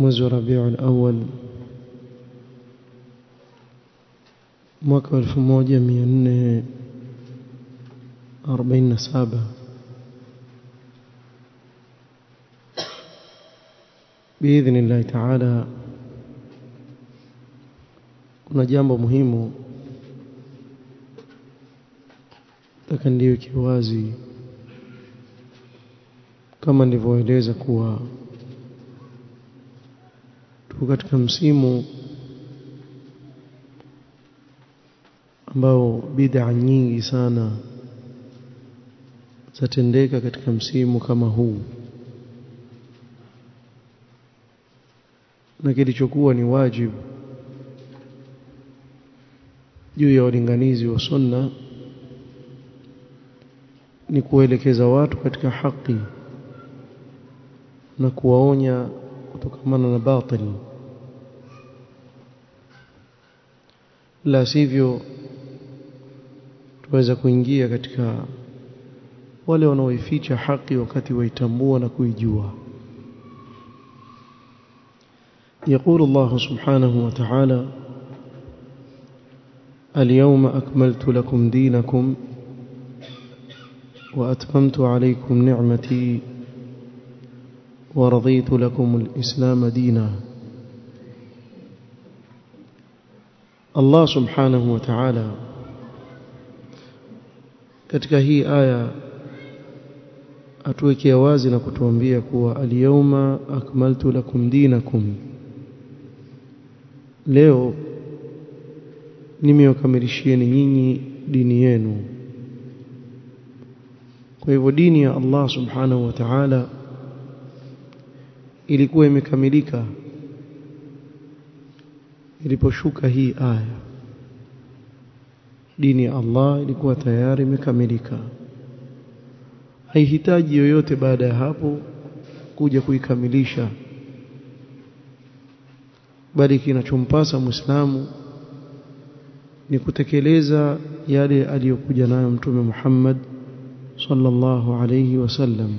منذ ربيع الأول. مكبر في موجة من أربعين نسابة بإذن الله تعالى كنا جامب مهمو تكن ليو كيوازي كما نفوه ليزا كواه tuko katika msimu ambao bid'a nyingi sana zatendeka katika msimu kama huu. Na kilichokuwa ni wajibu juu ya walinganizi wa sunna ni kuelekeza watu katika haki na kuwaonya kutokamana na batili la sivyo tuweza kuingia katika wale wanaoificha haki wakati waitambua na kuijua. يقول الله سبحانه وتعالى اليوم أكملت لكم دينكم وأتممت عليكم نعمتي ورضيت لكم الإسلام دينا Allah subhanahu wa ta'ala. Katika hii aya atuwekea wazi na kutuambia kuwa alyawma akmaltu lakum dinakum. Leo nimewakamilishieni nyinyi dini yenu. Kwa hivyo dini ya Allah subhanahu wa ta'ala ilikuwa imekamilika iliposhuka hii aya dini ya Allah ilikuwa tayari imekamilika haihitaji yoyote baada ya hapo kuja kuikamilisha bali kinachompasa muislamu ni kutekeleza yale aliyokuja nayo mtume Muhammad sallallahu alayhi wasallam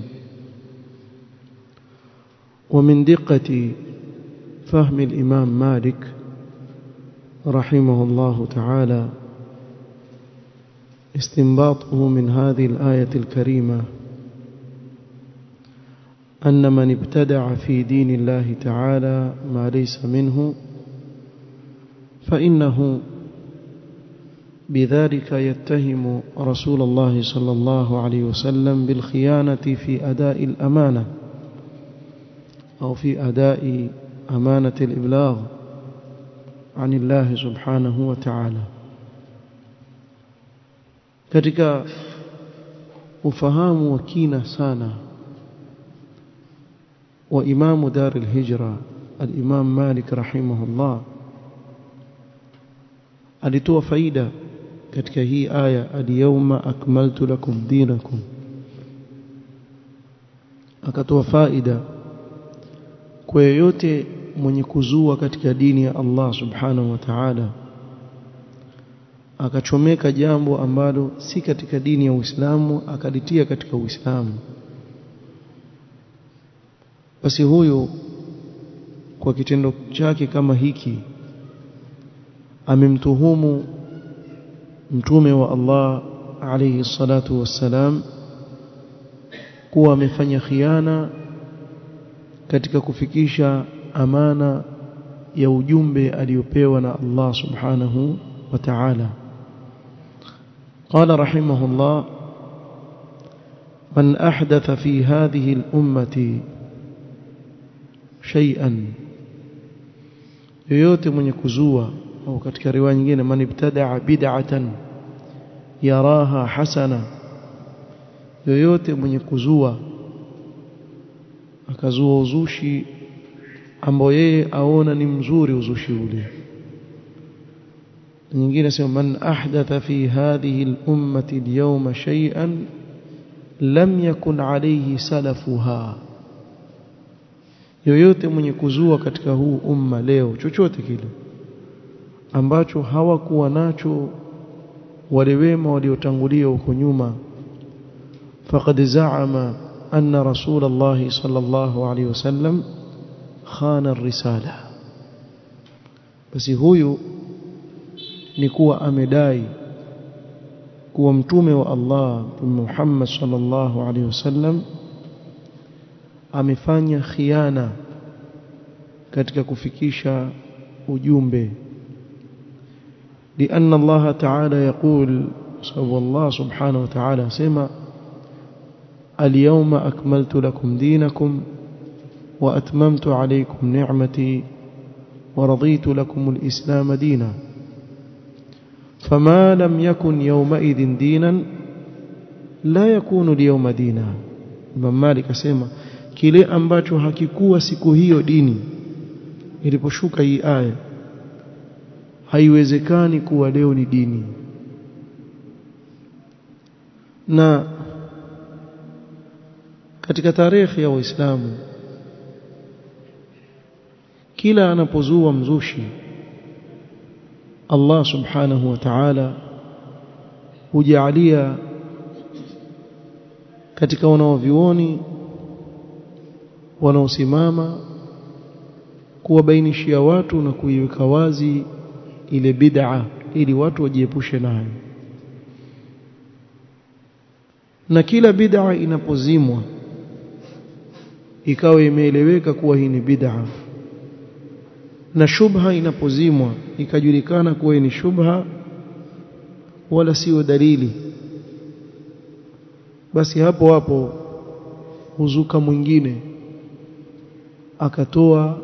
ومن دقة فهم الإمام مالك رحمه الله تعالى استنباطه من هذه الآية الكريمة أن من ابتدع في دين الله تعالى ما ليس منه فإنه بذلك يتهم رسول الله صلى الله عليه وسلم بالخيانة في أداء الأمانة أو في أداء أمانة الإبلاغ. عن الله سبحانه وتعالى. كذلك وفهم وكينا سنه وامام دار الهجره الامام مالك رحمه الله اديتوا فائده ketika hi aya adiyauma akmaltu lakum dinakum. Akatoa faida kwa mwenye kuzua katika dini ya Allah subhanahu wa ta'ala akachomeka jambo ambalo si katika dini ya Uislamu akalitia katika Uislamu. Basi huyu kwa kitendo chake kama hiki amemtuhumu mtume wa Allah alayhi salatu wassalam kuwa amefanya khiana katika kufikisha amana ya ujumbe aliyopewa na Allah subhanahu wa ta'ala قال رحمه الله من أحدث في هذه الأمة شيئا yoyote mwenye kuzua au katika riwaya nyingine man ibtadaa bid'atan yaraha hasana yoyote mwenye kuzua akazua uzushi ambao yeye aona ni mzuri uzushi ule. Nyingine sema man ahdatha fi hadhihi al-ummati al-yawma shay'an lam yakun alayhi salafuha. Yoyote mwenye kuzua katika huu umma leo chochote kile ambacho hawakuwa nacho wale wema waliotangulia huko nyuma faqad za'ama anna rasul Allah sallallahu alayhi wasallam khana ar-risala basi huyu ni kuwa amedai kuwa mtume wa Allah Muhammad sallallahu alaihi wasallam amefanya khiana katika kufikisha ujumbe لأن الله تعالى يقول الله سبحانه وتعالى سما اليوم أكملت لكم دينكم وأتممت عليكم نعمتي ورضيت لكم الإسلام دينا فما لم يكن يومئذ دينا لا يكون اليوم دينا Imam Malik asema kile ambacho hakikuwa siku hiyo dini iliposhuka hii aya haiwezekani kuwa leo ni dini na katika tarehe ya Waislamu kila anapozua mzushi Allah subhanahu wa ta'ala hujaalia katika wanaovioni wanaosimama kuwabainishia watu na kuiweka wazi ile bid'a ili watu wajiepushe nayo. Na kila bid'a inapozimwa ikawa imeeleweka kuwa hii ni bid'a na shubha inapozimwa ikajulikana kuwa ni shubha wala sio dalili. Basi hapo hapo huzuka mwingine akatoa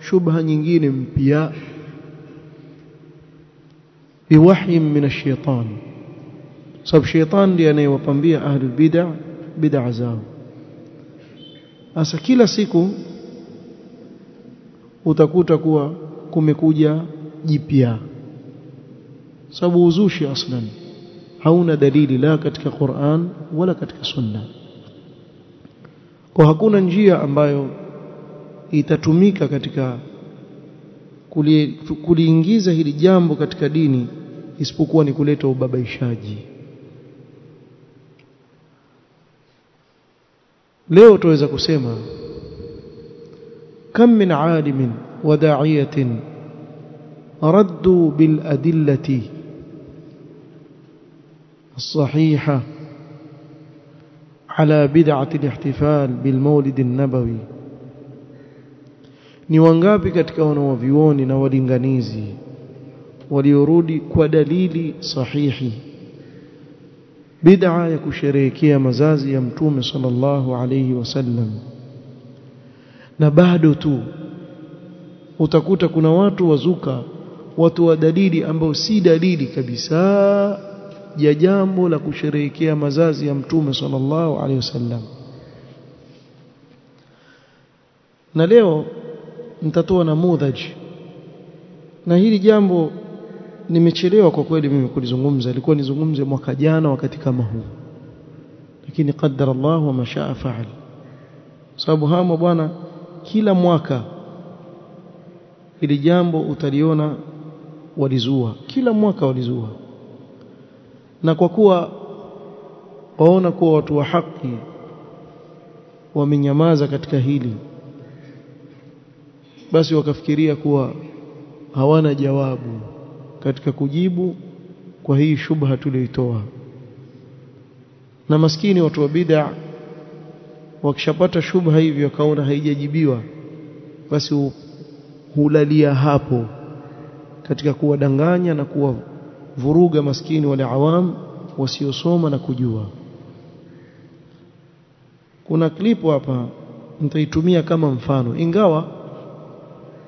shubha nyingine mpya. Biwahyi min ash-shaytan. Sababu shaytan ndiye anayewapambia ahli bid'a bid'a zao. Sasa kila siku utakuta kuwa kumekuja jipya. Sababu uzushi aslan. Hauna dalili la katika Qur'an wala katika Sunna. Kwa hakuna njia ambayo itatumika katika kuliingiza hili jambo katika dini isipokuwa ni kuleta ubabaishaji. Leo tuweza kusema كم من عالم وداعية ردوا بالأدلة الصحيحة على بدعة الاحتفال بالمولد النبوي ni wangapi katika wanawavioni na walinganizi waliorudi kwa dalili sahihi bid'a ya kusherehekea mazazi ya mtume sallallahu alayhi wasallam na bado tu. Utakuta kuna watu wazuka watu wa dalili ambao si dalili kabisa ya jambo la kusherehekea mazazi ya mtume sallallahu alaihi wasallam. Na leo nitatoa namudhaji na hili jambo nimechelewa kwa kweli mimi kulizungumza. Ilikuwa nizungumze mwaka jana wakati kama huu. Lakini qaddar Allah wa mashaa faal. Sababu hamo bwana kila mwaka ili jambo utaliona walizua. Kila mwaka walizua. Na kwa kuwa waona kuwa watu wa haki wamenyamaza katika hili basi wakafikiria kuwa hawana jawabu katika kujibu kwa hii shubha tulioitoa na maskini watu wa bid'a wakishapata shubha hivyo kaona haijajibiwa basi hulalia hapo katika kuwadanganya na kuwavuruga maskini wale awam wasiosoma na kujua. Kuna klipu hapa nitaitumia kama mfano. Ingawa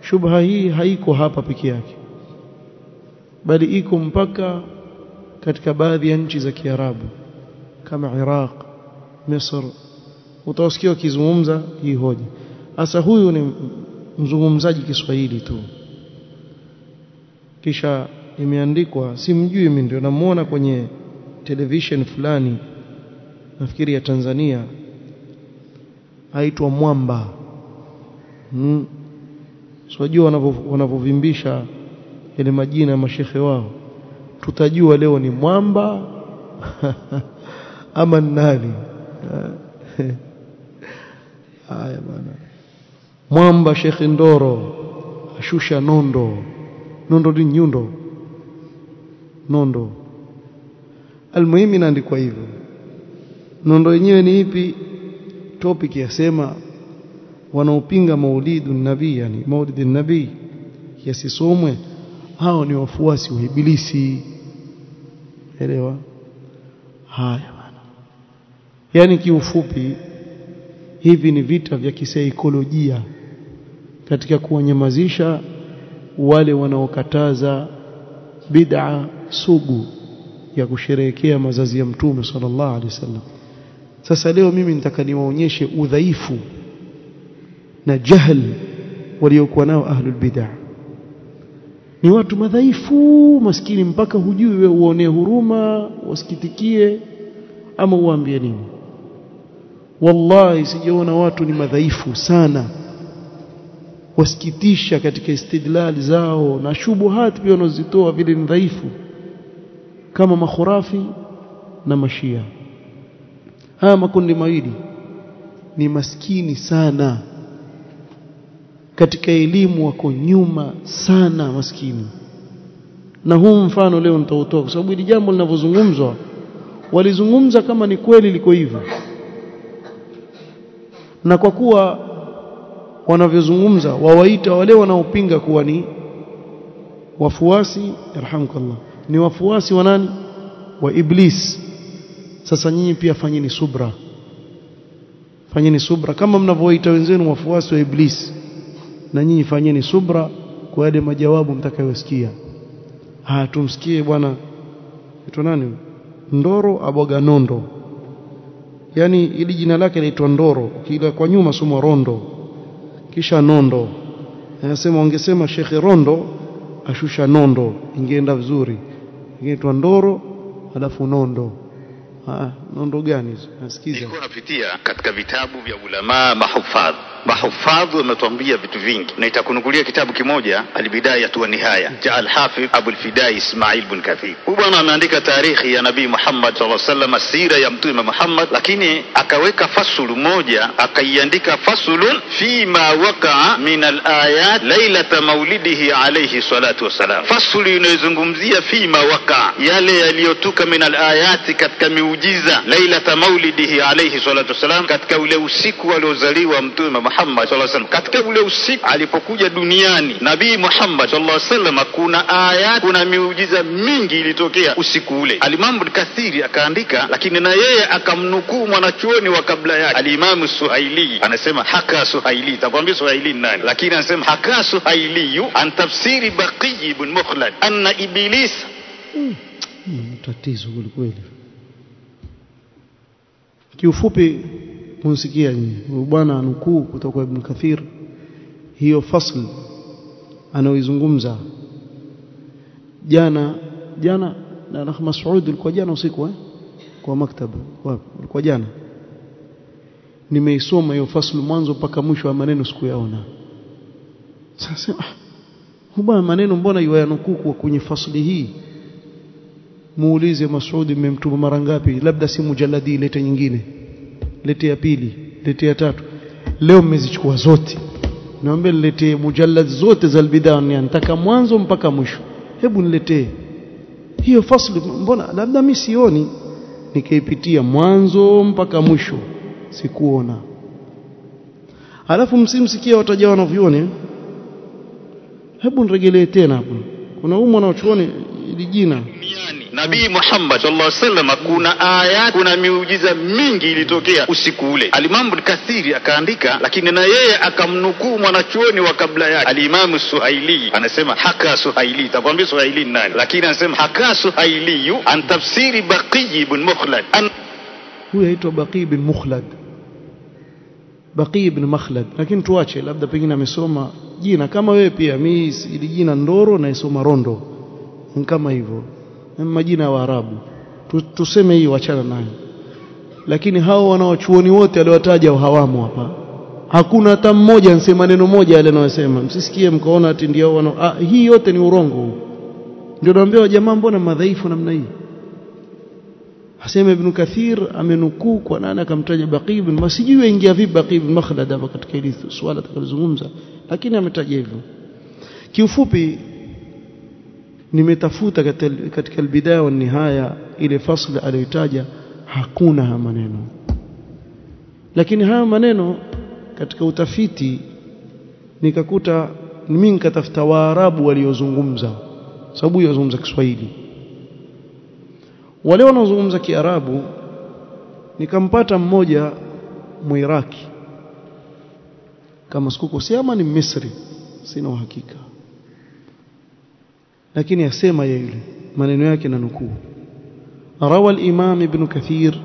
shubha hii haiko hapa peke yake bali iko mpaka katika baadhi ya nchi za Kiarabu kama Iraq Misr utawasikia wakizungumza hii hoja hasa huyu ni mzungumzaji Kiswahili tu. Kisha imeandikwa simjui mimi ndio namuona kwenye television fulani nafikiri ya Tanzania. Aitwa Mwamba. Hmm. Siwajua wanavyovimbisha yale majina ya mashehe wao? Tutajua leo ni Mwamba ama nani haya bwana. Mwamba Sheikh Ndoro ashusha nondo. Nondo ni nyundo. Nondo. Almuhimu inaandikwa hivyo. Nondo yenyewe ni ipi? Topic yasema wanaopinga maulidu nabii yani maulidi nabii yasisomwe. Hao ni wafuasi wa ibilisi. Elewa? Haya bana yani kiufupi hivi ni vita vya kisaikolojia katika kuwanyamazisha wale wanaokataza bid'a sugu ya kusherehekea mazazi ya mtume sallallahu alaihi wasallam. Sasa leo mimi nitaka niwaonyeshe udhaifu na jahl waliokuwa nao ahlul bid'ah ni watu madhaifu maskini mpaka hujui wewe uonee huruma wasikitikie ama uambie nini wallahi sijaona watu ni madhaifu sana. Wasikitisha katika istidlali zao na shubuhati pia wanazitoa vile ni dhaifu kama makhurafi na mashia. Haya makundi mawili ni maskini sana. Katika elimu wako nyuma sana maskini. Na huu mfano leo nitautoa kwa sababu hili jambo linavyozungumzwa walizungumza kama ni kweli liko hivyo na kwa kuwa wanavyozungumza wawaita wale wanaopinga kuwa ni wafuasi yarhamukallah. Ni wafuasi wa nani? Wa iblis. Sasa nyinyi pia fanyeni subra. Fanyeni subra. Kama mnavyoita wenzenu wafuasi wa iblis na nyinyi fanyeni subra kwa yale majawabu mtakayosikia. Ah tumsikie bwana aitwa nani? Ndoro aboga nondo yani ili jina lake linaitwa ndoro. Kila kwa nyuma somo rondo. Kisha nondo. Anasema wangesema shekhe rondo ashusha nondo ingeenda vizuri. Ingeitwa ndoro alafu nondo nondo gani hizo? Nasikiza. Nilikuwa napitia katika vitabu vya ulamaa mahufadh. Mahufadhu wametuambia vitu vingi na itakunukulia kitabu kimoja albidaya wa nihaya cha alhafidh abu lfidai ismail bin kathir. Huyu bwana ameandika tarikhi ya nabii muhammad alaihi wasallam sira ya mtume muhammad lakini akaweka fasulu moja akaiandika fasulun fima wakaa min alayat lailata maulidihi alayhi salatu wassalam. Fasulu inayozungumzia fima wakaa yale yaliyotuka min alayati katika miujiza lailata maulidihi alayhi salatu wassalam katika ule usiku aliozaliwa mtume Muhammad sallallahu alaihi wasallam. Katika ule usiku alipokuja duniani nabii Muhammad sallallahu alaihi wasallam kuna aya kuna miujiza mingi ilitokea usiku ule. Alimamu Ibn Kathiri akaandika lakini na yeye akamnukuu mwanachuoni wa kabla yake alimamu Suhaili. Anasema haka Suhaili. Takwambia Suhaili nani? Lakini anasema haka Suhaili an tafsiri Baqiyi ibn Mukhlad anna iblis tatizo kweli kiufupi kunsikia nyinyi bwana anukuu kutoka Ibn Kathir hiyo fasl anaoizungumza jana jana na Rahma Mas'ud ilikuwa jana usiku eh? Kwa maktaba wapi ilikuwa jana. Nimeisoma hiyo fasl mwanzo mpaka mwisho wa maneno sikuyaona. Sasa ah bwana maneno mbona yuyanukuu kwenye fasli hii muulize Masudi mmemtuma mara ngapi? Labda si mujalladi lete nyingine. Lete ya pili lete ya tatu. Leo mmezichukua zote. Naomba niletee mujallad zote za albidaya nataka mwanzo mpaka mwisho. Hebu niletee hiyo fasli mbona labda mimi sioni. Nikaipitia mwanzo mpaka mwisho sikuona. Alafu msimsikia wataja wanavyoni hebu niregelee tena hapo. Kuna umo wanaochuoni ili jina nabii Muhammad sallallahu alaihi wasallam kuna aya kuna miujiza mingi ilitokea usiku ule. Alimamu Ibn Kathiri akaandika lakini na yeye akamnukuu mwanachuoni wa kabla yake. Alimamu Suhaili anasema haka Suhaili. Takwambia Suhaili nani? Lakini anasema haka Suhaili an tafsiri Baqi ibn Mukhlad. Huyu aitwa Baqi bin Mukhlad. Baqi ibn Makhlad lakini tuache labda pengine amesoma jina. Kama wewe pia mimi ili jina ndoro naisoma rondo. Kama hivyo majina ya Waarabu. Tuseme hii wachana nayo. Lakini hao wanaochuoni wote aliowataja hawamo hapa. Hakuna hata mmoja ansema neno moja yale anayosema. Msisikie mkaona ati ndio wana ah, hii yote ni urongo. Ndio wa jamaa mbona madhaifu namna hii? Hasema Ibn Kathir amenukuu kwa nani akamtaja Baqi ibn Masijui aingia vipi Baqi ibn Makhlad hapa katika hili swala atakalozungumza lakini ametaja hivyo. Kiufupi nimetafuta katika albidaya wa nihaya ile fasli aliyotaja hakuna haya maneno. Lakini haya maneno katika utafiti nikakuta mimi nikatafuta waarabu waliozungumza sababu yazungumza Kiswahili. Wale wanaozungumza Kiarabu nikampata mmoja Muiraki kama sikukosea ama ni Misri sina uhakika لكن يسمى يلي من ينوكي ننكو روى الإمام ابن كثير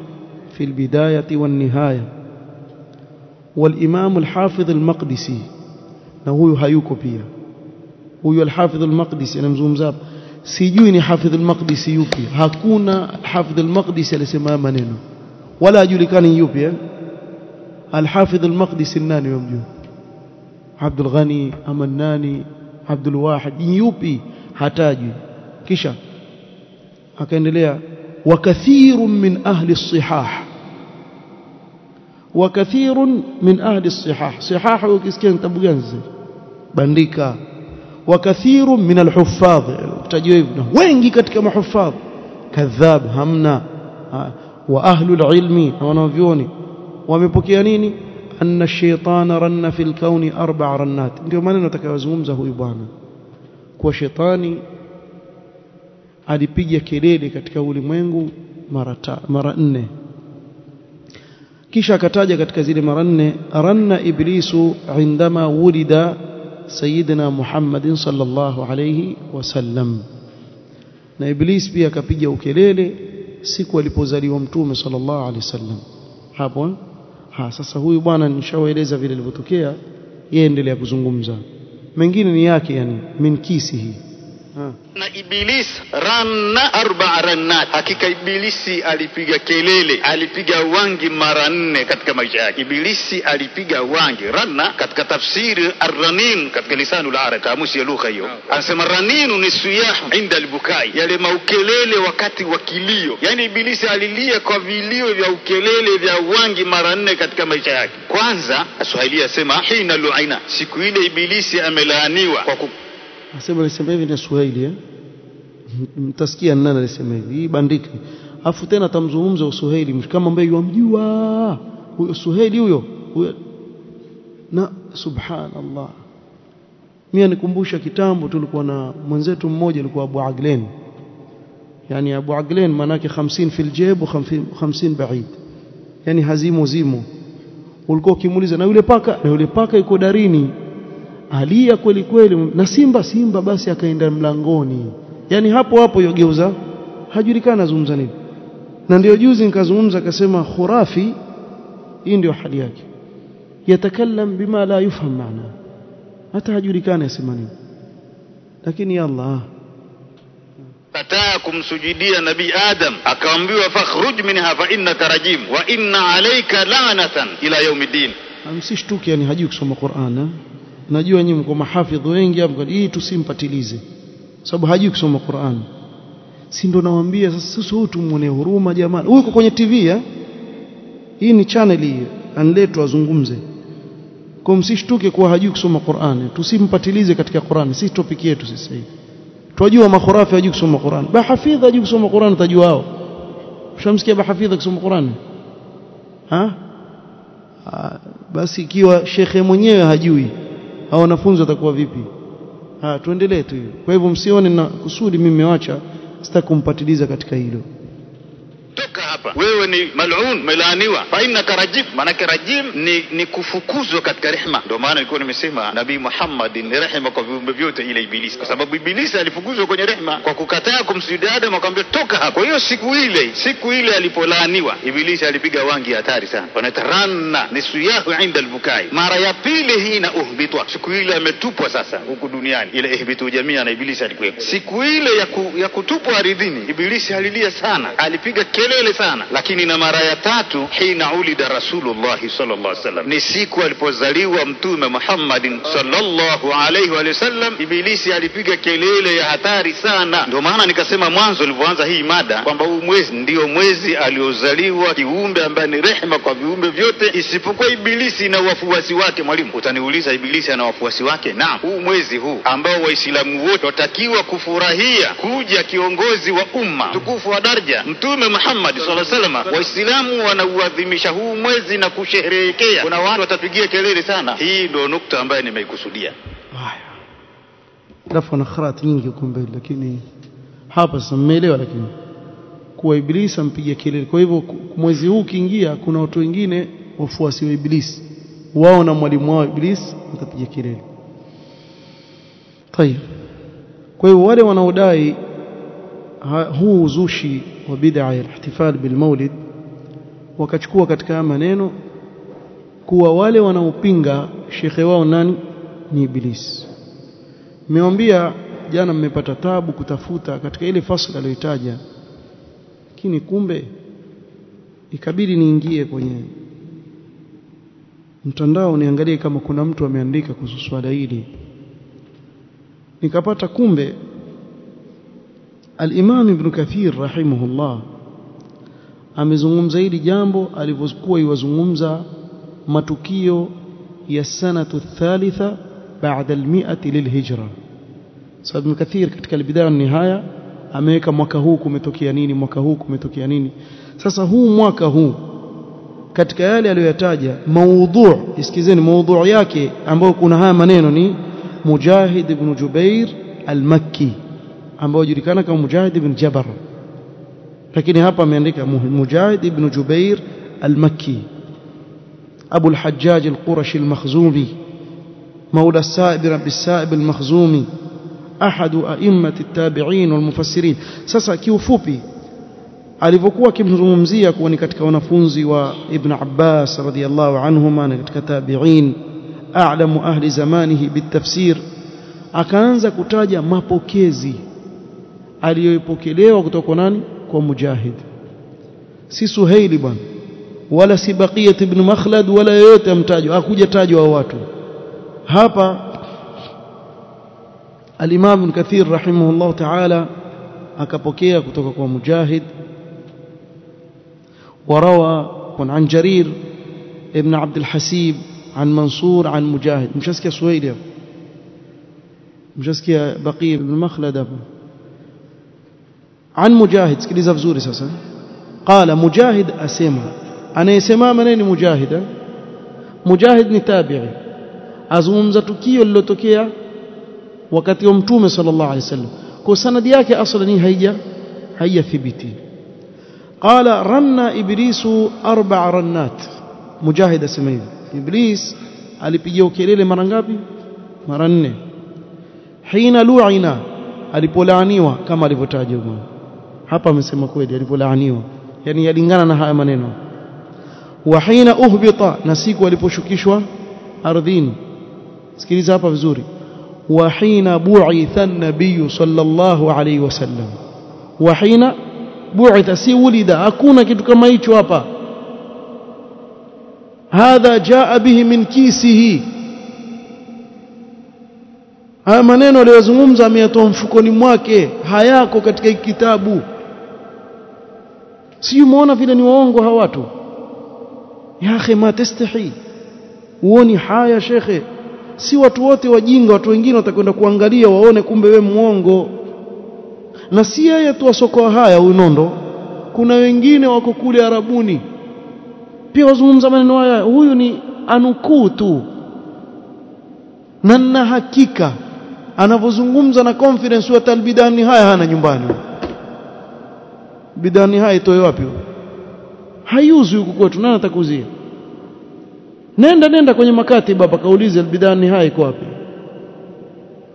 في البداية والنهاية. والإمام الحافظ المقدسي. نهو هايوكو بيا هو الحافظ المقدسي. أنا مزوم زاب. سيجويني حافظ المقدسي يوبي هكونا الحافظ المقدسي لسماء منينو. ولا أجولي كان يوبي الحافظ المقدسي الناني يوم عبد الغني أمناني عبد الواحد. يوبي يوبي hatajui kisha akaendelea wa kathirun min ahli as-sihah wa kathirun min ahli as-sihah sihah ukisikia kitabu gani bandika وكثير من الحفاظ utajua hivyo wengi katika mahuffadh kadhab hamna wa ahlu alilmi na wanavyoni wamepokea nini anna shaytana ranna fil kauni arba'a rannat ndio maneno atakayozungumza huyu bwana kuwa shetani alipiga kelele katika ulimwengu mara mara nne. Kisha akataja katika zile mara nne ranna iblisu indama wulida sayyidina Muhammadin sallallahu alayhi wasallam na iblis pia akapiga ukelele siku alipozaliwa mtume sallallahu alayhi wasallam hapo ha sasa huyu bwana nishawaeleza vile lilivyotokea yeye endelea kuzungumza mengine ni yake yani min kisihi na iblis ranna arba rannat. Hakika ibilisi alipiga kelele alipiga wangi mara nne katika maisha yake. Ibilisi alipiga wangi ranna katika tafsiri arranin katika lisanu la Arab, kamusi ya lugha hiyo. Anasema raninu ni siyah inda albukai yale maukelele wakati wa kilio. Yani ibilisi alilia kwa vilio vya ukelele vya wangi mara nne katika maisha yake. Kwanza swahili asema hina luaina siku ile ibilisi amelaaniwa kwa Asema alisema hivi ni Swahili eh? Mtasikia nani alisema hivi. Hii bandiki. Afu tena atamzungumza Uswahili kama ambaye yamjua. Huyo Swahili huyo. Huyo na subhanallah. Mimi nikumbusha kitambo tulikuwa na mwenzetu mmoja alikuwa Abu Aglen. Yani Abu Aglen manake 50 fil jeb 50 baid. Yani hazimu zimo. Ulikuwa ukimuuliza na yule paka na yule paka yuko darini alia kweli kweli na simba simba basi akaenda mlangoni. Yani hapo hapo yogeuza hajulikana azungumza nini. Na ndio juzi nikazungumza akasema khurafi hii ndio hali yake. Yatakallam bima la yufham maana hata hajulikani asema nini. Lakini ya Allah. Kataa kumsujudia nabii adam akaambiwa fakhruj minha fa innaka rajim wa inna alayka la'natan ila yaumiddin amsishtuki yani hajui kusoma Qur'an eh? Najua nyinyi mko mahafidh wengi hapo hii tusimpatilize. Sababu hajui kusoma Qur'an. Si ndo nawaambia sasa sisi huyu tumuone huruma jamani. Huyu uko kwenye TV eh? Hii ni channel hii anletwa azungumze. Kwa msishtuke kuwa hajui kusoma Qur'an. Tusimpatilize katika Qur'an. Si topic yetu sasa hii. Twajua makhurafi hajui kusoma Qur'an. Bahafidh hajui kusoma Qur'an tajua wao ushamsikia bahafidh kusoma Qur'an? Ha? Basi ikiwa shekhe mwenyewe hajui hao wanafunzi watakuwa vipi? Ah tuendelee tu kwa hivyo msione na kusudi mimi nimewacha sitakumpatiliza katika hilo toka hapa. Wewe ni mal'un umelaaniwa. fa innaka rajim maanake rajim ni, ni kufukuzwa katika rehma. Ndio maana nilikuwa nimesema nabii Muhammadi ni rehma kwa viumbe vyote ile ibilisi. Kwa sababu ibilisi alifukuzwa kwenye rehma kwa kukataa kumsujudu Adam akamwambia toka hapa. Kwa hiyo siku ile siku ile alipolaaniwa ibilisi alipiga wangi hatari sana. Wanaita ranna nisuyahu inda albukai. Mara ya pili hii na uhbitwa. Siku ile ametupwa sasa huku duniani. Ile ihbitu jamia na ibilisi alikuwepo. Siku ile ya, ku, ya kutupwa aridhini. ibilisi alilia sana. Alipiga kelele sana. Lakini na mara ya tatu hina ulida rasulullahi sallallahu alaihi wasallam. Ni siku alipozaliwa mtume Muhammadin sallallahu alaihi wa sallam ibilisi alipiga kelele ya hatari sana. Ndio maana nikasema mwanzo ulivyoanza hii mada kwamba huu mwezi ndio mwezi aliozaliwa kiumbe ambaye ni rehma kwa viumbe vyote isipokuwa ibilisi na wafuasi wake. Mwalimu utaniuliza ibilisi ana wafuasi wake? Na huu mwezi huu ambao waislamu wote watakiwa kufurahia kuja kiongozi wa umma. Tukufu wa daraja mtume Muhammad sallallahu alaihi wasallam. Waislamu wanauadhimisha huu mwezi na kusherehekea. Kuna watu watapigia kelele sana. Hii ndio nukta ambayo nimeikusudia. Haya. Alafu ana kharat nyingi huko mbele lakini hapa sasa mmeelewa lakini kuwa Iblisi ampiga kelele. Kwa hivyo mwezi huu ukiingia kuna watu wengine wafuasi wa Iblisi, wao na mwalimu wao Iblisi watapiga kelele. Tayeb. Kwa hivyo wale wanaodai huu uzushi wa bid'a ya ihtifal bil maulid wakachukua katika maneno kuwa wale wanaopinga shekhe wao nani? Ni ibilisi mmewambia jana mmepata tabu kutafuta katika ile fasli aliyoitaja lakini kumbe ikabidi niingie kwenye mtandao niangalie kama kuna mtu ameandika kuhusu swala hili. Nikapata kumbe al-Imam Ibn Kathir rahimahullah amezungumza hili jambo alivyokuwa iwazungumza matukio ya sanatu thalitha baada al-mi'ati lilhijra sababu Ibn Kathir katika al-bidaya nihaya ameweka mwaka huu kumetokea nini mwaka huu kumetokea nini sasa huu mwaka huu katika yale aliyoyataja maudhu isikizeni maudhu yake ambayo kuna haya maneno ni Mujahid ibn Jubair al-Makki ambao julikana kama Mujahid ibn Jabar lakini hapa ameandika Mujahid ibn Jubair al-Makki Abu al-Hajjaj al-Qurashi al-Makhzumi مولى السائب رب السائب المخزومي أحد أئمة التابعين والمفسرين sasa kiufupi alivyokuwa akimzungumzia kuwa ni katika wanafunzi wa Ibn Abbas radhiyallahu anhuma na katika tabi'in a'lamu ahli zamanihi bitafsir akaanza kutaja mapokezi aliyoipokelewa kutoka nani kwa Mujahid si Suhaili bwana wala si Baqiyat ibn Makhlad wala yoyote amtajwa hakuja tajwa watu hapa al-Imam Ibn Kathir rahimahullah ta'ala akapokea kutoka kwa Mujahid وروى عن جرير ابن عبد الحسيب عن منصور عن مجاهد مش اسكي سويد مش اسكي بقي بن مخلد an mujahid sikiliza vizuri sasa qala mujahid asema anayesemama ni mujahid mujahid ni tabi'i azungumza tukio lilotokea wakati wa mtume sallallahu alaihi wasallam kwa sanadi yake aslan haija thibiti qala ranna iblisu arba'a rannat mujahid asema hivi iblis alipiga ukelele mara ngapi mara nne hina lu'ina alipolaaniwa kama alivyotaja mwanzo hapa amesema kweli alivyolaaniwa. Yani yalingana na haya maneno. Wa hina uhbita na siku aliposhukishwa ardhini. Sikiliza hapa vizuri. Wa hina bu'itha an-nabiy sallallahu alayhi wasallam wa hina bu'itha si ulida hakuna kitu kama hicho hapa. Hadha jaa bihi min kisihi. Haya maneno aliyozungumza ameyatoa mfukoni mwake. Hayako katika kitabu si umeona vile ni waongo hawa watu. Ya akhi ma tastahi uoni haya shekhe? Si watu wote wajinga watu wengine watakwenda kuangalia waone kumbe we muongo na si yeye tu wasokoa haya huyu nondo. Kuna wengine wako kule arabuni. Pia wazungumza maneno haya huyu ni anukuu tu. Na na hakika anavyozungumza na confidence wa talbidani haya hana nyumbani bidani haya itoe wapi haiuzwi huku kwetu nani atakuzia? Nenda nenda kwenye makati hapa kaulize bidani hai iko wapi?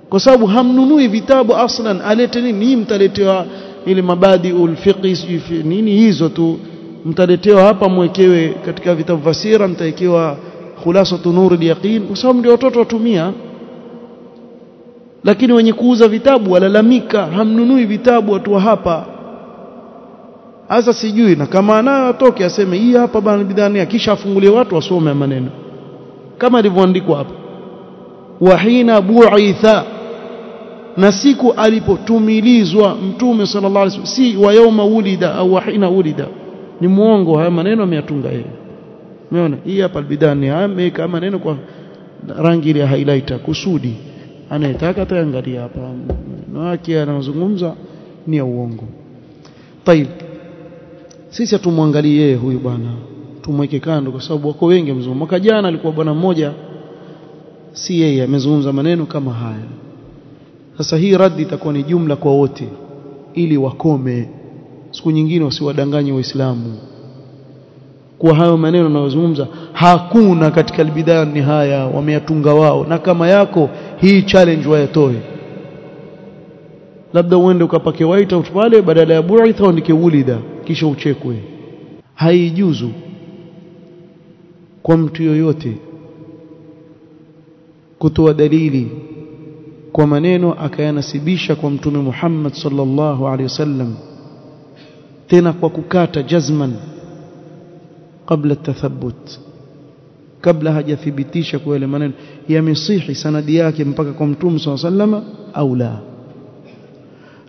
Kwa sababu hamnunui vitabu aslan alete nini? Mtaletewa ile mabadi ulfiqi nini hizo tu. Mtaletewa hapa mwekewe katika vitabu vasira sira khulasa khulasatu nurul yaqin kwa sababu ndio watoto watumia. Lakini wenye kuuza vitabu walalamika hamnunui vitabu watu hapa sasa sijui na kama anayo atoke aseme hii hapa bana bidhania kisha afungulie watu wasome maneno kama ilivyoandikwa hapa wahina bu'itha na siku alipotumilizwa mtume sallallahu alaihi wasallam si wa yauma ulida au wahina ulida ni muongo haya maneno ameyatunga yeye umeona hii hapa bidhani ameweka maneno kwa rangi ile ya highlighter kusudi anayetaka ataangalia hapa na wake anazungumza ni ya uongo طيب sisi hatumwangalie yeye huyu bwana. Tumweke kando kwa sababu wako wengi mzungu mwaka jana alikuwa bwana mmoja. Si yeye amezungumza maneno kama haya. Sasa hii radi itakuwa ni jumla kwa wote ili wakome. Siku nyingine wasiwadanganye waislamu. Kwa hayo maneno yanayozungumza hakuna katika albidaya ni haya wameyatunga wao. Na kama yako hii challenge wayatoe. Labda uende ukapake white out pale badala ya bu'itha uandike ulida kisha uchekwe. Haijuzu kwa mtu yoyote kutoa dalili kwa maneno akayanasibisha kwa mtume Muhammad sallallahu alaihi wasallam tena kwa kukata jazman kabla tathabut kabla hajathibitisha kwa yale maneno yamesihi sanadi yake mpaka kwa mtume sallallahu alaihi wasallam au la.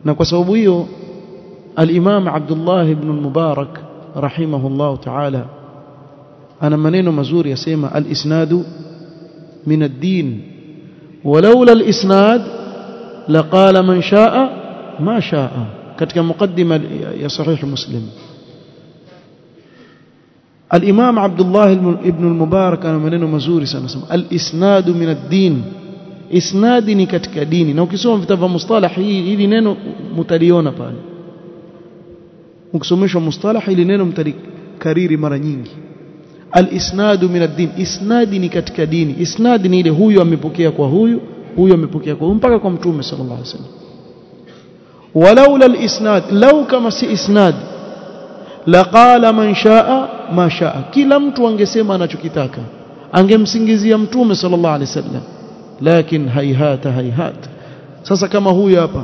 Na kwa sababu hiyo الإمام عبد الله بن المبارك رحمه الله تعالى. أنا منين مزور يسيما الإسناد من الدين. ولولا الإسناد لقال من شاء ما شاء. كتك مقدمة صحيح مسلم. الإمام عبد الله بن المبارك أنا منين مزور سنسمى الإسناد من الدين. إسنادني كتك ديني. نوكسوهم في تفا مصطلح mustalahi hili neno ukisomeshwa mustalah ili neno mtalikariri mara nyingi. Al-isnadu min ad-din. Isnadi ni katika dini. Isnadi ni ile huyu amepokea kwa huyu huyu amepokea kwa mpaka kwa mtume sallallahu alaihi wasallam. Walaula al-isnad law kama si isnad laqala man shaa ma shaa. Kila mtu angesema anachokitaka angemsingizia mtume sallallahu alaihi wasallam. Lakin hayhata hayhat. Sasa kama huyu hapa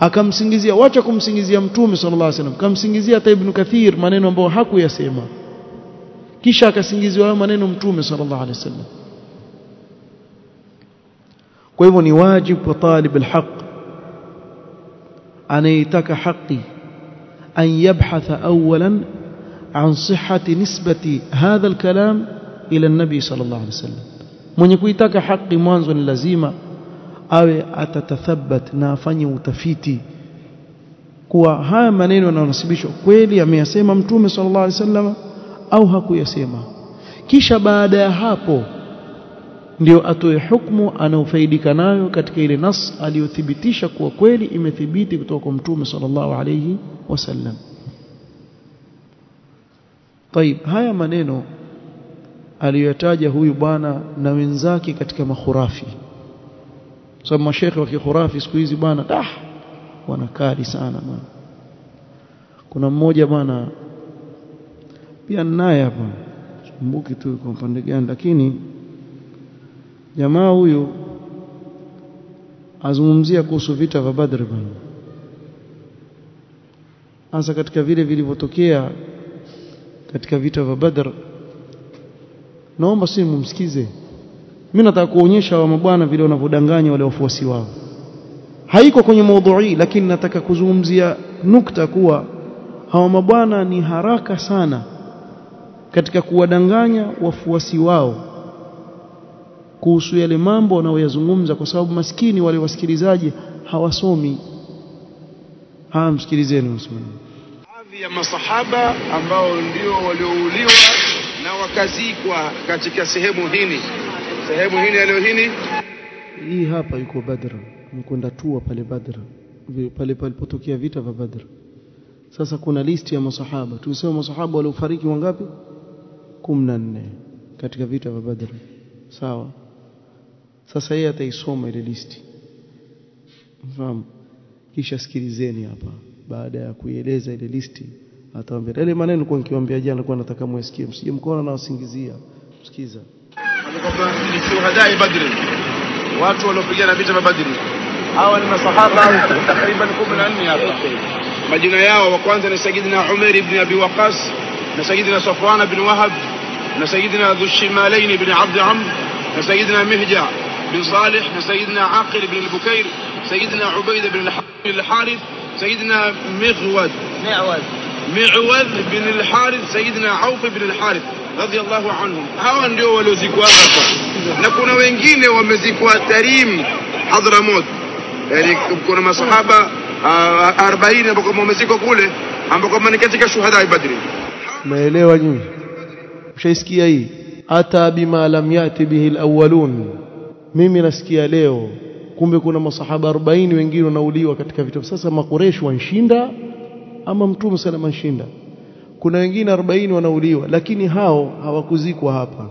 akamsingizia wacha kumsingizia mtume sallallahu alaihi wasallam kamsingizia hata ibn kathir maneno ambayo hakuyasema kisha akasingiziwa hayo maneno mtume sallallahu alaihi wasallam kwa hivyo ni wajibu kwa talib alhaq anayetaka haki an yabhatha awalan an sihhati nisbati hadha alkalam ila an-nabi sallallahu alaihi wasallam mwenye kuitaka haki mwanzo ni lazima awe atatathabat na afanye utafiti kuwa haya maneno yanayonasibishwa kweli ameyasema mtume sallallahu alaihi wasallam au hakuyasema kisha baada ya hapo ndio atoe hukumu anaofaidika nayo katika ile nas aliyothibitisha kuwa kweli imethibiti kutoka kwa mtume sallallahu alayhi wasallam طيب haya maneno aliyotaja huyu bwana na wenzake katika makhurafi sababu mashekhe wa kikhurafi siku hizi bwana dah wanakali sana bwana. Kuna mmoja bwana pia naye hapa mbuki tu kwa upande gani lakini jamaa huyu azungumzia kuhusu vita vya Badr bwana. Hasa katika vile vilivyotokea katika vita vya Badr. Naomba si mumsikize mimi nataka kuonyesha wa mabwana vile wanavyodanganya wale wafuasi wao. Haiko kwenye maudhui lakini nataka kuzungumzia nukta kuwa hawa mabwana ni haraka sana katika kuwadanganya wafuasi wao kuhusu yale mambo wanaoyazungumza kwa sababu maskini wale wasikilizaji hawasomi. Haa msikilizeni msomi baadhi ya masahaba ambao ndio waliouliwa na wakazikwa katika sehemu hini sehemu hii leo hini hii hapa yuko Badr nikwenda tua pale Badra, pale palipotokea vita vya Badra. sasa kuna listi ya masahaba. Tulisema masahaba waliofariki wangapi? 14 katika vita vya Badra, sawa. Sasa yeye ataisoma ile listi mfahamu? Kisha sikilizeni hapa. Baada ya kuieleza ile listi atawaambia. Ile maneno nilikuwa nikiwaambia jana nilikuwa nataka mwesikie, msije mkoona na wasingizia msikiza ni shuhadai badri watu waliopigana vita vya badri hawa ni masahaba takriban 14 hapa majina yao wa kwanza ni sayidina Umar ibn Abi Waqas na sayidina Safwan ibn Wahab na sayidina Dhushimalain ibn Abd Amr na sayidina Mihja بن صالح سيدنا عاقل بن البكير سيدنا عبيد بن الحارث سيدنا مغود معوذ معوذ بن الحارث سيدنا عوف بن الحارث radiyallahu anhum. Hawa ndio waliozikwa hapa, na kuna wengine wamezikwa Tarim Hadramot, yani kuna masahaba ah, 40 ambao kama wamezikwa kule ambao kama ni katika shuhada Badri. umeelewa nyinyi? Mshaisikia hii? Ata bima lam yati bihi alawwalun. Mimi nasikia leo kumbe kuna masahaba 40 wengine wanauliwa katika vita. Sasa makoreshi wanshinda ama mtume sana manshinda kuna wengine 40 wanauliwa lakini hao hawakuzikwa hapa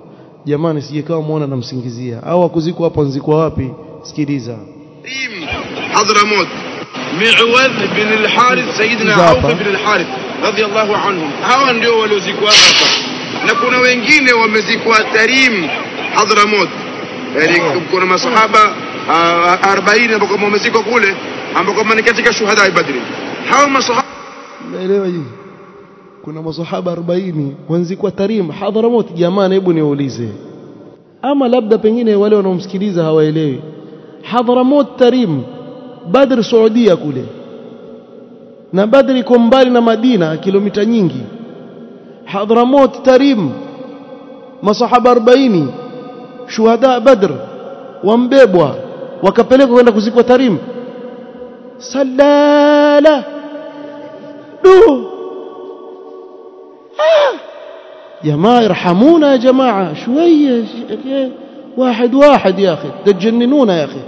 jamani sijekawa muona namsingizia au hawakuzikwa hapa nzikwa wapi sikiliza Tarim Hadramut mi'wad bin al-Harith Sayyidina. Auf bin al-Harith radiyallahu anhum. Hawa ndio waliozikwa hapa, na kuna wengine wamezikwa Tarim Hadramot yani kuna masahaba ah, 40 ambao wamezikwa kule ambao ni katika shuhada Badri. Hawa masahaba naelewa hivi? Kuna masahaba 40 wanzikwa Tarim Hadhramut. Jamani, hebu niulize, ama labda pengine wale wanaomsikiliza hawaelewi. Hadhramut Tarim, Badr Saudia kule, na Badr iko mbali na Madina kilomita nyingi. Hadhramut Tarim, masahaba 40 shuhada Badr wambebwa wakapelekwa kwenda kuzikwa Tarim. Salala du جماعة ارحمونا يا جماعة شوية ش- واحد واحد يا أخي تجننونا يا أخي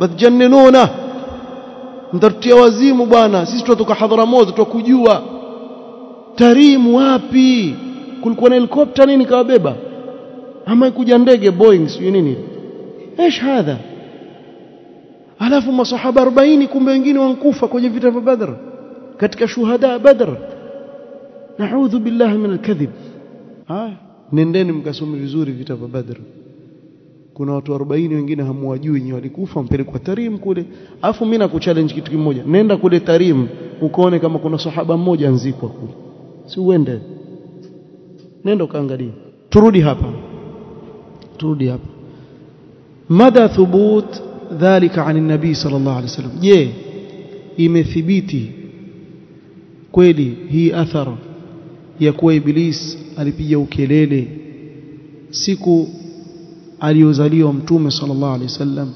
بتجننونا mtarutia wazimu bwana sisi tunatoka Hadhramut tukujua Tarim wapi kulikuwa na helikopta nini kawabeba ama ikuja ndege Boeing sio nini ايش هذا alafu masahaba 40 kumbe wengine wankufa kwenye vita vya Badr katika shuhada Badr naudhu billahi min alkadhib haya nendeni mkasome vizuri vita vya Badr. Kuna watu 40 wengine hamwajui nyi walikufa mpelekwa Tarim kule. Alafu mimi nakuchallenge kitu kimoja. Nenda kule Tarim ukaone kama kuna sahaba mmoja anzikwa kule. Si uende? Nenda ukaangalia turudi hapa. Turudi hapa. Mada thubut dhalika an nabi sallallahu alaihi wasallam. Je imethibiti kweli hii athar ya kuwa iblis alipiga ukelele siku aliyozaliwa mtume sallallahu alaihi wasallam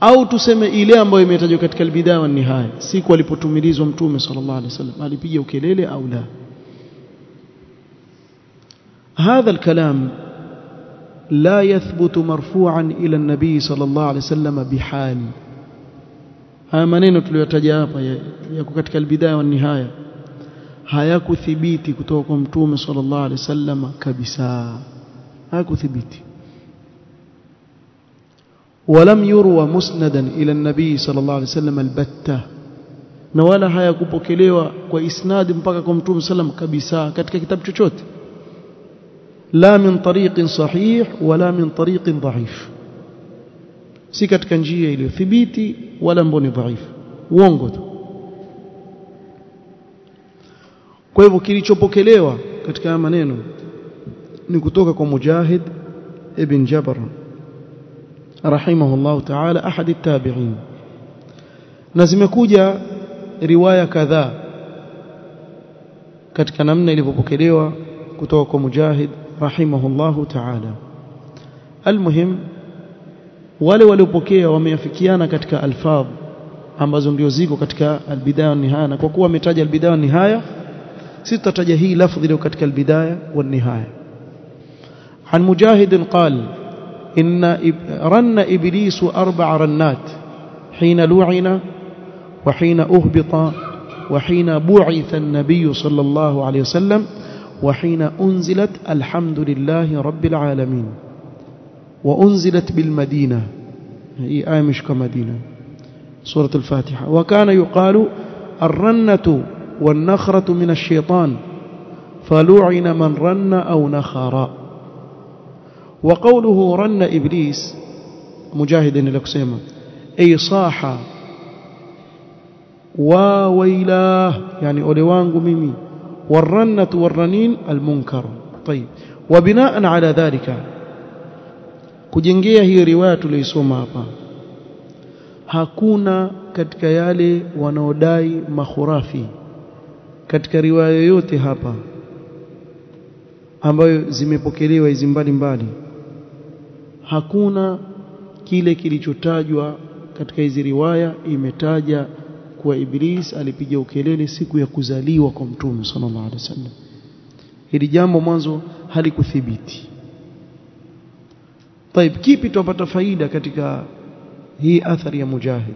au tuseme ile ambayo imetajwa katika albidaya wa nihaya siku alipotumilizwa mtume sallallahu alaihi wasallam alipiga ukelele au la هذا الكلام لا يثبت مرفوعا إلى النبي صلى الله عليه وسلم بحال haya maneno tuliyotaja hapa ya- yako katika albidaya wa nihaya Hayakuthibiti kutoka kwa mtume sallallahu alaihi wasallam kabisa hayakuthibiti ولم يروى مسندا إلى النبي صلى الله عليه وسلم البتة na wala hayakupokelewa kwa isnadi mpaka kwa mtume sallam kabisa katika kitabu chochote la min tariqin sahih wala min tariqin dhaif si katika njia iliyothibiti wala mboni dhaifu uongo tu kwa hivyo kilichopokelewa katika haya maneno ni kutoka kwa Mujahid ibn Jabr rahimahullah ta'ala ahadi tabi'in. Na zimekuja riwaya kadhaa katika namna ilivyopokelewa kutoka kwa Mujahid rahimahullahu ta'ala. Almuhim wale waliopokea wameafikiana katika alfadh ambazo ndio ziko katika albidaya nihaya na kwa kuwa ametaja albidaya nihaya sisi tutataja hii lafdhi iliyo katika nihaya عن مجاهد قال إن رن إبليس أربع رنات حين لعن وحين أهبط وحين بعث النبي صلى الله عليه وسلم وحين أنزلت الحمد لله رب العالمين. وأنزلت بالمدينة هي آية مش كمدينة. سورة الفاتحة. وكان يقال الرنة والنخرة من الشيطان فلعن من رن أو نخر. وقوله رن إبليس مجاهد لكسيمة أي صاح وويلاه يعني أولوانغ ميمي والرنة والرنين المنكر. طيب وبناء على ذلك kujengea hii riwaya tuliisoma hapa hakuna katika yale wanaodai makhurafi katika riwaya yote hapa ambayo zimepokelewa hizi mbalimbali hakuna kile kilichotajwa katika hizi riwaya imetaja kuwa Iblis alipiga ukelele siku ya kuzaliwa kwa Mtume sallallahu alaihi wasallam. Hili jambo mwanzo halikuthibiti. Taib, kipi tupata faida katika hii athari ya Mujahid?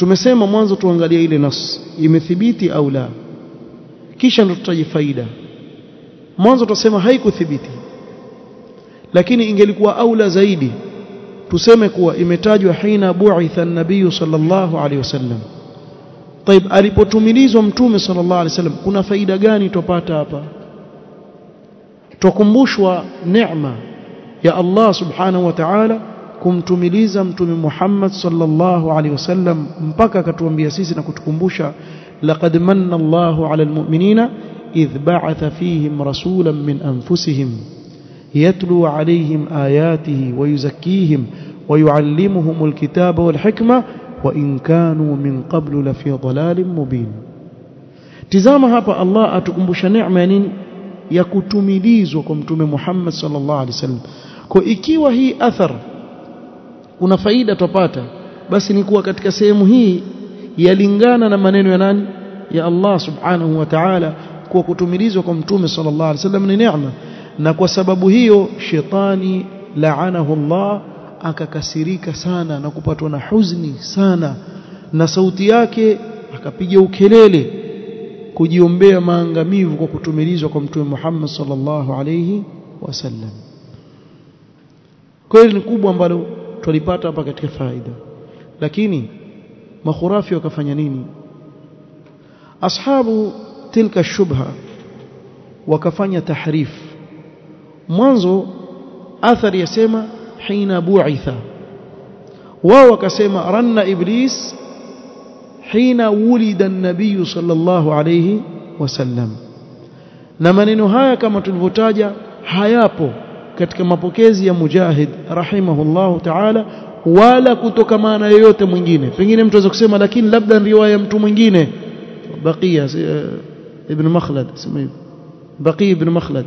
tumesema mwanzo tuangalie ile nas imethibiti au la kisha ndo tutaji faida mwanzo tutasema haikuthibiti lakini ingelikuwa aula zaidi tuseme kuwa imetajwa hina bu'itha an-nabiy sallallahu alaihi wasallam طيب alipotumilizwa mtume sallallahu alaihi wasallam kuna faida gani tupata hapa tukumbushwa neema ya Allah subhanahu wa ta'ala kumtumiliza mtume Muhammad sallallahu alaihi wasallam mpaka akatuambia sisi na kutukumbusha laqad manna Allahu 'ala almu'minina idh ba'atha fihim rasulan min anfusihim yatlu 'alayhim ayatihi wa wa yu'allimuhum alkitaba wal hikma wa in kanu min qablu la fi dhalalin mubin tizama hapa Allah atukumbusha neema ya nini ya kutumilizwa kwa mtume Muhammad sallallahu alaihi wasallam kwa ikiwa hii athar kuna faida tupata basi ni kuwa katika sehemu hii yalingana na maneno ya nani? Ya Allah subhanahu wa ta'ala kwa kutumilizwa kwa mtume sallallahu alaihi wasallam ni neema. Na kwa sababu hiyo shetani laanahu Allah akakasirika sana na kupatwa na huzuni sana. Na sauti yake akapiga ukelele kujiombea maangamivu kwa kutumilizwa kwa mtume Muhammad sallallahu alaihi wasallam. Kweli ni kubwa ambalo tulipata hapa katika faida. Lakini makhurafi wakafanya nini? Ashabu tilka shubha wakafanya tahrif. Mwanzo athari yasema hina bu'itha. Wao wakasema ranna iblis hina wulida an-nabiy sallallahu alayhi wasallam na maneno haya kama tulivyotaja hayapo katika mapokezi ya Mujahid rahimahullahu ta'ala wala kutoka maana yoyote mwingine. Pengine mtu aweza kusema lakini labda riwaya mtu mwingine. Baqiya ibn Makhlad sema Baqi ibn Makhlad.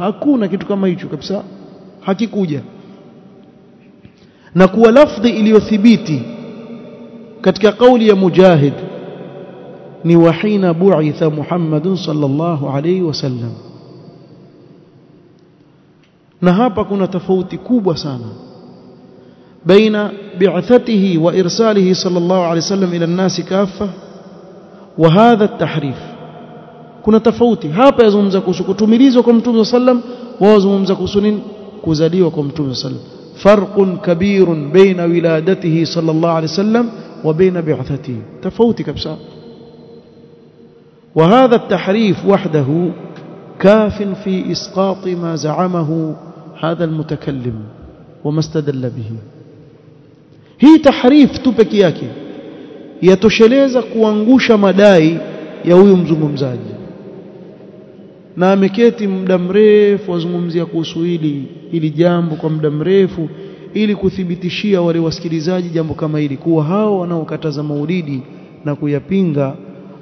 Hakuna kitu kama hicho kabisa. Hakikuja. Na kuwa lafdhi iliyothibiti katika kauli ya Mujahid ni wahina bu'itha Muhammadun sallallahu alayhi wasallam na hapa kuna tofauti kubwa sana baina bi'athatihi wa irsalihi sallallahu alayhi wasallam ila an-nasi kaffa wa hadha at-tahrif kuna tofauti hapa yazungumza kuhusu kutumilizwa kwa mtume sallam wao zungumza kuhusu nini kuzaliwa kwa mtume sallam farqun kabirun baina wiladatihi sallallahu alayhi wasallam wa baina bi'athatihi tofauti kabisa وهذا التحريف وحده كاف في إسقاط ما زعمه هذا المتكلم وما استدل bihi hii تحريف tu peke yake yatosheleza kuangusha madai ya huyu mzungumzaji. Na ameketi muda mrefu wazungumzia kuhusu hili ili jambo kwa muda mrefu ili kuthibitishia wale wasikilizaji jambo kama hili kuwa hao wanaokataza maulidi na kuyapinga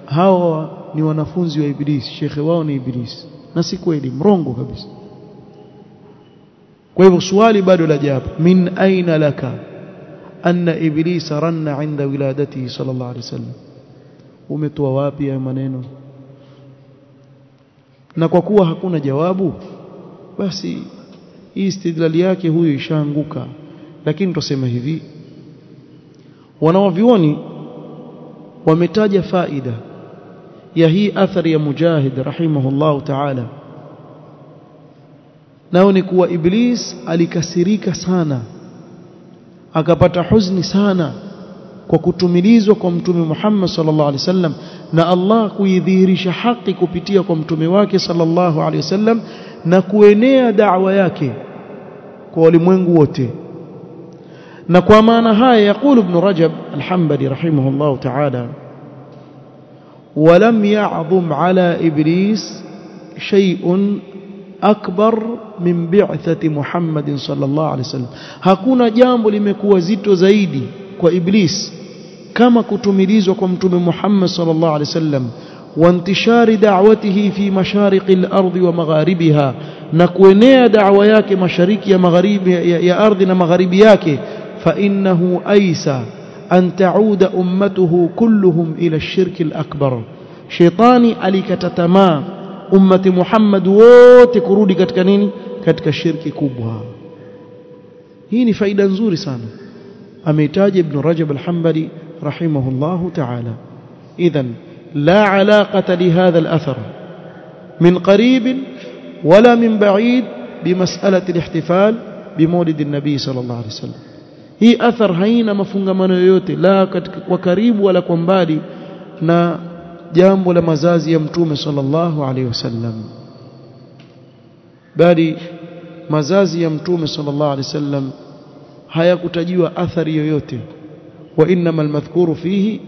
hawa ni wanafunzi wa Ibilisi shekhe wao ni Ibilisi na si kweli mrongo kabisa kwa hivyo swali bado la jawabu. Min aina laka anna iblisa ranna inda wiladatihi sallallahu alaihi wasallam? Umetoa wapi haya maneno? Na kwa kuwa hakuna jawabu basi hii istidlali yake huyo ishaanguka. Lakini tusema hivi wanawavioni wametaja faida ya hii athari ya mujahid rahimahullahu ta'ala nao ni kuwa iblis alikasirika sana akapata huzuni sana kwa kutumilizwa kwa mtume Muhammad sallallahu alaihi wasallam na Allah kuidhihirisha haki kupitia kwa mtume wake sallallahu alaihi wasallam na kuenea da'wa yake kwa walimwengu wote na kwa maana haya yakulu ibn Rajab al-Hanbali rahimahullah ta'ala ولم يعظم على إبليس شيء أكبر من بعثة محمد صلى الله عليه وسلم. هكونا جامب لمكوا زيتو زايدي كو إبليس. كما كتمليز وكمتم محمد صلى الله عليه وسلم. وانتشار دعوته في مشارق الأرض ومغاربها. نكوينيا دعوياك مشارك يا مغارب يا أرض مغاربياك فإنه أيسى أن تعود أمته كلهم إلى الشرك الأكبر. شيطاني عليك تتمام. Ummati Muhammad wote kurudi katika nini katika shirki kubwa hii ni faida nzuri sana ameitaja ibn Rajab al-Hanbali rahimahullahu ta'ala idhan la alaqata li hadha al-athar min qarib wala min ba'id بمسألة الاحتفال بمولد النبي صلى الله عليه وسلم hii athar haina mafungamano yoyote la kwa karibu wala kwa mbali na jambo la mazazi ya mtume sallallahu alaihi wasallam. Bali mazazi ya mtume sallallahu alaihi wasallam hayakutajiwa athari yoyote. Wa innamal madhkuru fihi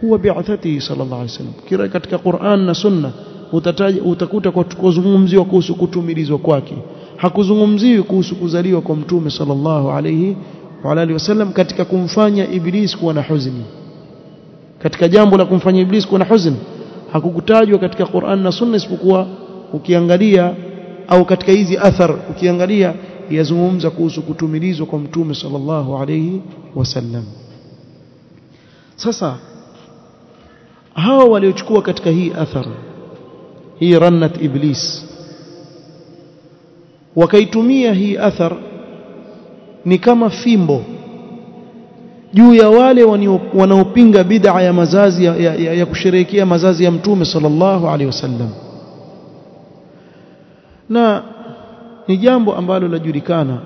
huwa bi'athatihi sallallahu alaihi wasallam. Kila katika Qur'an na Sunna utataja utakuta kwa kuzungumziwa kuhusu kutumilizwa kwake. Hakuzungumziwi kuhusu kuzaliwa kwa mtume sallallahu alaihi wa alihi wasallam katika kumfanya iblis kuwa na huzuni katika jambo la kumfanya iblis kuwa na huzuni hakukutajwa katika Qur'an na Sunna isipokuwa ukiangalia au katika hizi athar ukiangalia yazungumza kuhusu kutumilizwa kwa mtume sallallahu alayhi wasallam. Sasa hawa waliochukua katika hii athar hii rannat iblis wakaitumia hii athar ni kama fimbo juu ya wale wanaopinga bid'a ya mazazi ya, ya, ya, ya kusherehekea mazazi ya mtume sallallahu alaihi wasallam. Na ni jambo ambalo lajulikana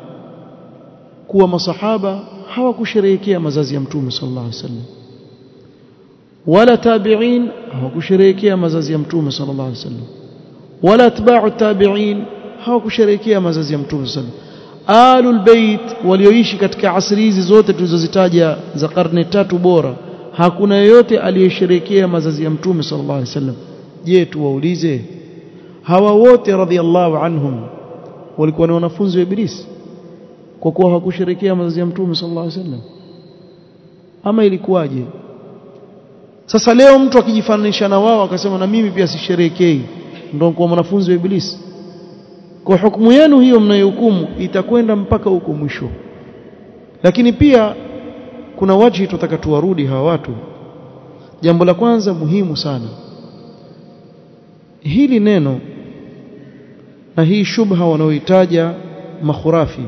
kuwa masahaba hawakusherehekea mazazi ya mtume sallallahu alaihi wasallam. Wala tabi'in hawakusherehekea mazazi ya mtume sallallahu alaihi wasallam. Wala atba'u tabi'in hawakusherehekea mazazi ya mtume sallallahu alaihi alul bait walioishi katika asri hizi zote tulizozitaja za karne tatu bora hakuna yeyote aliyesherehekea mazazi ya mtume sallallahu alaihi wasallam. Je tuwaulize? Hawa wote radhiallahu anhum walikuwa ni wanafunzi wa ibilisi kwa kuwa hakushirikia mazazi ya mtume sallallahu alaihi wasallam. Ama ilikuwaje? Sasa leo mtu akijifananisha na wao akasema na mimi pia sisherekei ndio kwa mwanafunzi wa ibilisi kwa hukumu yenu hiyo mnayohukumu itakwenda mpaka huko mwisho. Lakini pia kuna waji tutataka tuwarudi hawa watu. Jambo la kwanza muhimu sana. Hili neno na hii shubha wanaoitaja makhurafi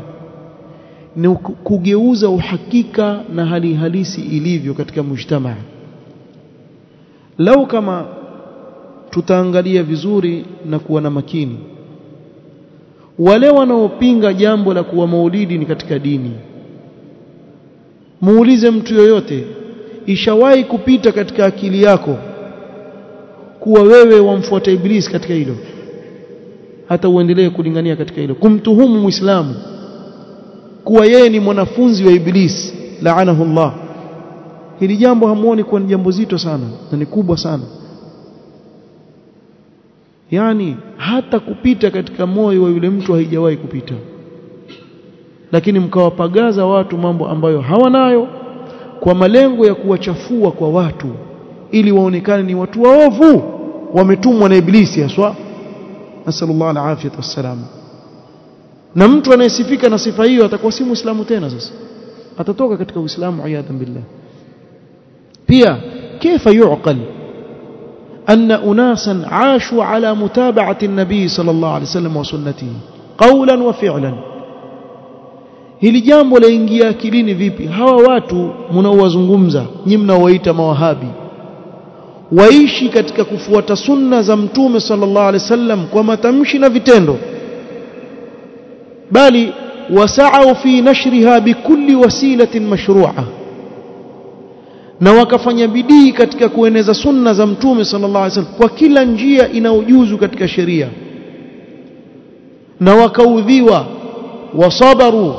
ni kugeuza uhakika na hali halisi ilivyo katika mujtamaa. Lau kama tutaangalia vizuri na kuwa na makini wale wanaopinga jambo la kuwa maulidi ni katika dini. Muulize mtu yoyote ishawahi kupita katika akili yako kuwa wewe wamfuata iblis katika hilo? Hata uendelee kulingania katika hilo. Kumtuhumu muislamu kuwa yeye ni mwanafunzi wa iblis laanahu Allah hili jambo hamuoni kuwa ni jambo zito sana na ni kubwa sana yani hata kupita katika moyo wa yule mtu haijawahi kupita. Lakini mkawapagaza watu mambo ambayo hawanayo kwa malengo ya kuwachafua kwa watu ili waonekane ni watu waovu wametumwa na iblisi haswa. Nasallallahu alafiyat wassalam. Na mtu anayesifika na sifa hiyo atakuwa si muislamu tena sasa. Atatoka katika uislamu ayatan billah. Pia kaifa yuqal أن أناسا عاشوا على متابعة النبي صلى الله عليه وسلم وسنته قولا وفعلا hili jambo laingia akilini vipi hawa watu mnaowazungumza nyinyi mnaowaita mawahabi waishi katika kufuata sunna za mtume sallallahu alaihi wasallam kwa matamshi na vitendo bali wasa'u fi nashriha bikulli wasilatin mashru'a na wakafanya bidii katika kueneza sunna za mtume sallallahu alaihi wasallam. Kwa kila njia inayojuzu katika sheria. Na wakaudhiwa wasabaru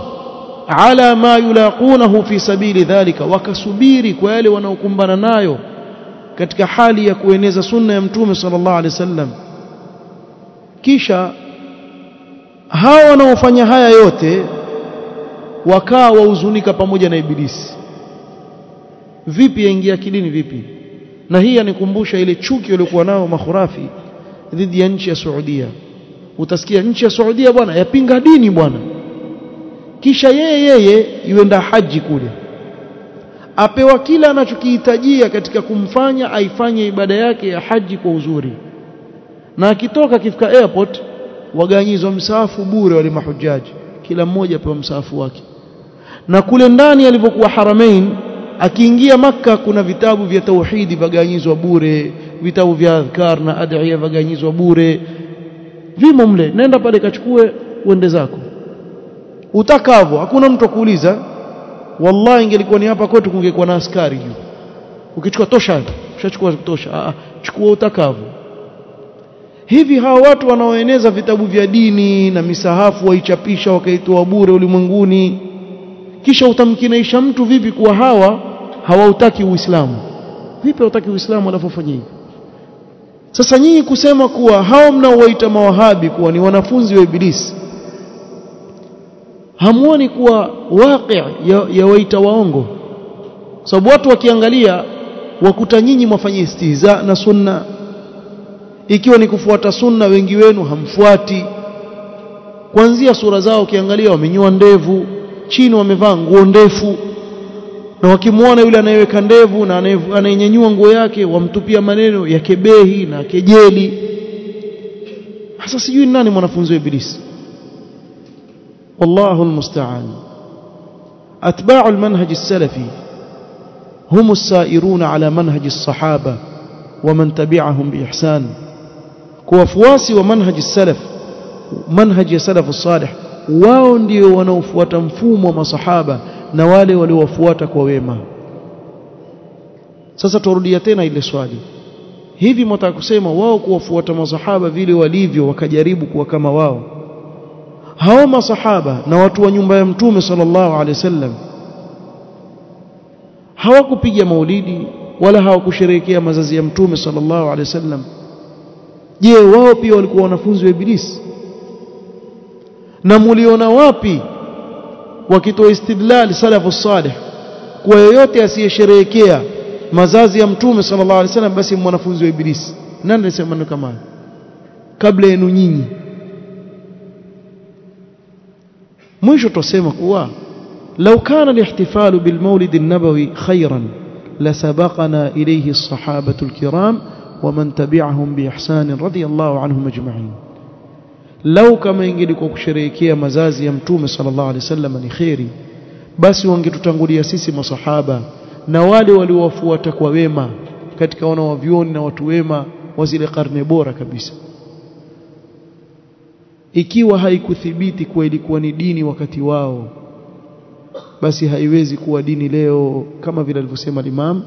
ala ma yulaqunahu fi sabili dhalika wakasubiri kwa yale wanaokumbana nayo katika hali ya kueneza sunna ya mtume sallallahu alaihi wasallam. Kisha hawa wanaofanya haya yote wakaa wahuzunika pamoja na ibilisi vipi yaingia kidini vipi? Na hii yanikumbusha ile chuki waliokuwa nao makhurafi dhidi ya nchi ya Saudia. Utasikia nchi ya Saudia bwana yapinga dini bwana. Kisha yeye yeye yuenda haji kule. Apewa kila anachokihitajia katika kumfanya aifanye ibada yake ya haji kwa uzuri. Na akitoka akifika airport waganyizwa msaafu bure wale mahujaji kila mmoja apewa msaafu wake. Na kule ndani alivyokuwa haramain akiingia maka kuna vitabu vya tauhidi vaganyizwa bure vitabu vya adhkar na adhiya vaganyizwa bure. Vimo mle nenda pale kachukue uende zako. Utakavyo hakuna mtu kuuliza wallahi ingelikuwa ni hapa kwetu kungekuwa na askari juu ukichukua tosha ushachukua tosha ah chukua utakavyo. Hivi hawa watu wanaoeneza vitabu vya dini na misahafu waichapisha wakaitoa bure ulimwenguni? Kisha utamkinaisha mtu vipi kuwa hawa hawautaki uislamu. Vipi hawataki uislamu alafu hivi? Sasa nyinyi kusema kuwa hao mnaowaita mawahabi kuwa ni wanafunzi wa ibilisi hamuoni kuwa waqi ya, ya waita waongo? Sababu watu wakiangalia wakuta nyinyi mwafanyia istihza na sunna. Ikiwa ni kufuata sunna wengi wenu hamfuati. Kuanzia sura zao ukiangalia wamenyoa ndevu chini wamevaa nguo ndefu na wakimwona yule anayeweka ndevu na anayenyanyua nguo yake wamtupia maneno ya kebehi na kejeli hasa sijui nani mwanafunzi wa ibilisi والله المستعان أتباع المنهج السلفي هم السائرون على منهج الصحابة ومن تبعهم بإحسان كوفواسي ومنهج السلف منهج السلف الصالح wao ndio wanaofuata mfumo wa masahaba na wale waliowafuata kwa wema. Sasa turudia tena ile swali. Hivi mtaka kusema wao kuwafuata masahaba vile walivyo wakajaribu kuwa kama wao? Hao masahaba na watu wa nyumba ya mtume sallallahu alaihi wasallam hawakupiga maulidi wala hawakusherehekea mazazi ya mtume sallallahu alaihi wasallam. Je wao pia walikuwa wanafunzi wa ibilisi? Na muliona wapi wakitoa istidlal salafu salih kwa yoyote asiyesherehekea mazazi ya mtume sallallahu alaihi wasallam basi mwanafunzi wa ibilisi nani alisema maneno kama kabla yenu nyinyi mwisho tusema kuwa لو كان الاحتفال بالمولد النبوي خيرا لسبقنا إليه الصحابة الكرام ومن تبعهم بإحسان رضي الله عنهم أجمعين lau kama ingelikuwa kusherehekea mazazi ya mtume sallallahu alaihi wasallam ni kheri basi wangetutangulia sisi masahaba na wale waliowafuata kwa wema katika wanawavyoni na watu wema wa zile karne bora kabisa. Ikiwa haikuthibiti kuwa ilikuwa ni dini wakati wao basi haiwezi kuwa dini leo kama vile alivyosema Imam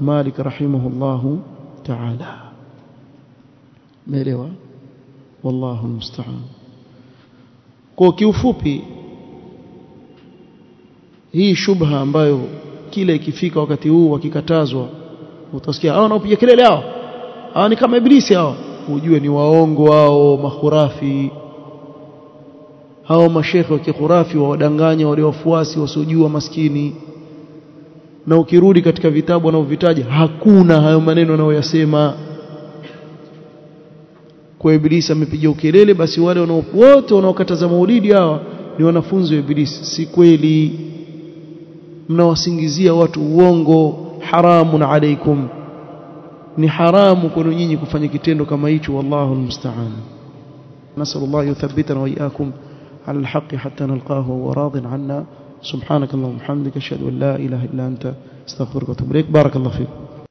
Malik rahimahullahu ta'ala. Meelewa wallahu musta'an kwa kiufupi hii shubha ambayo kile ikifika wakati huu wakikatazwa utasikia hao wanaopiga kelele hao hao ni kama ibilisi hao ujue ni waongo hao mahurafi. Hao mashekhe wa kikhurafi wawadanganya wale wafuasi wasiojua maskini. Na ukirudi katika vitabu wanaovitaja hakuna hayo maneno anayoyasema kwa ibilisi amepiga ukelele basi wale wote wanaokataza maulidi hawa ni wanafunzi wa ibilisi. Si kweli? Mnawasingizia watu uongo. Haramun alaikum. Ni haramu kwenu nyinyi kufanya kitendo kama hicho. Wallahu almusta'an nasallallahu yuthabbitana wa iyyakum ala alhaq hatta nalqahu wa radin anna. Subhanakallahumma hamdika ashhadu an la ilaha illa anta astaghfiruka wa atubu ilaik barakallahu fiik.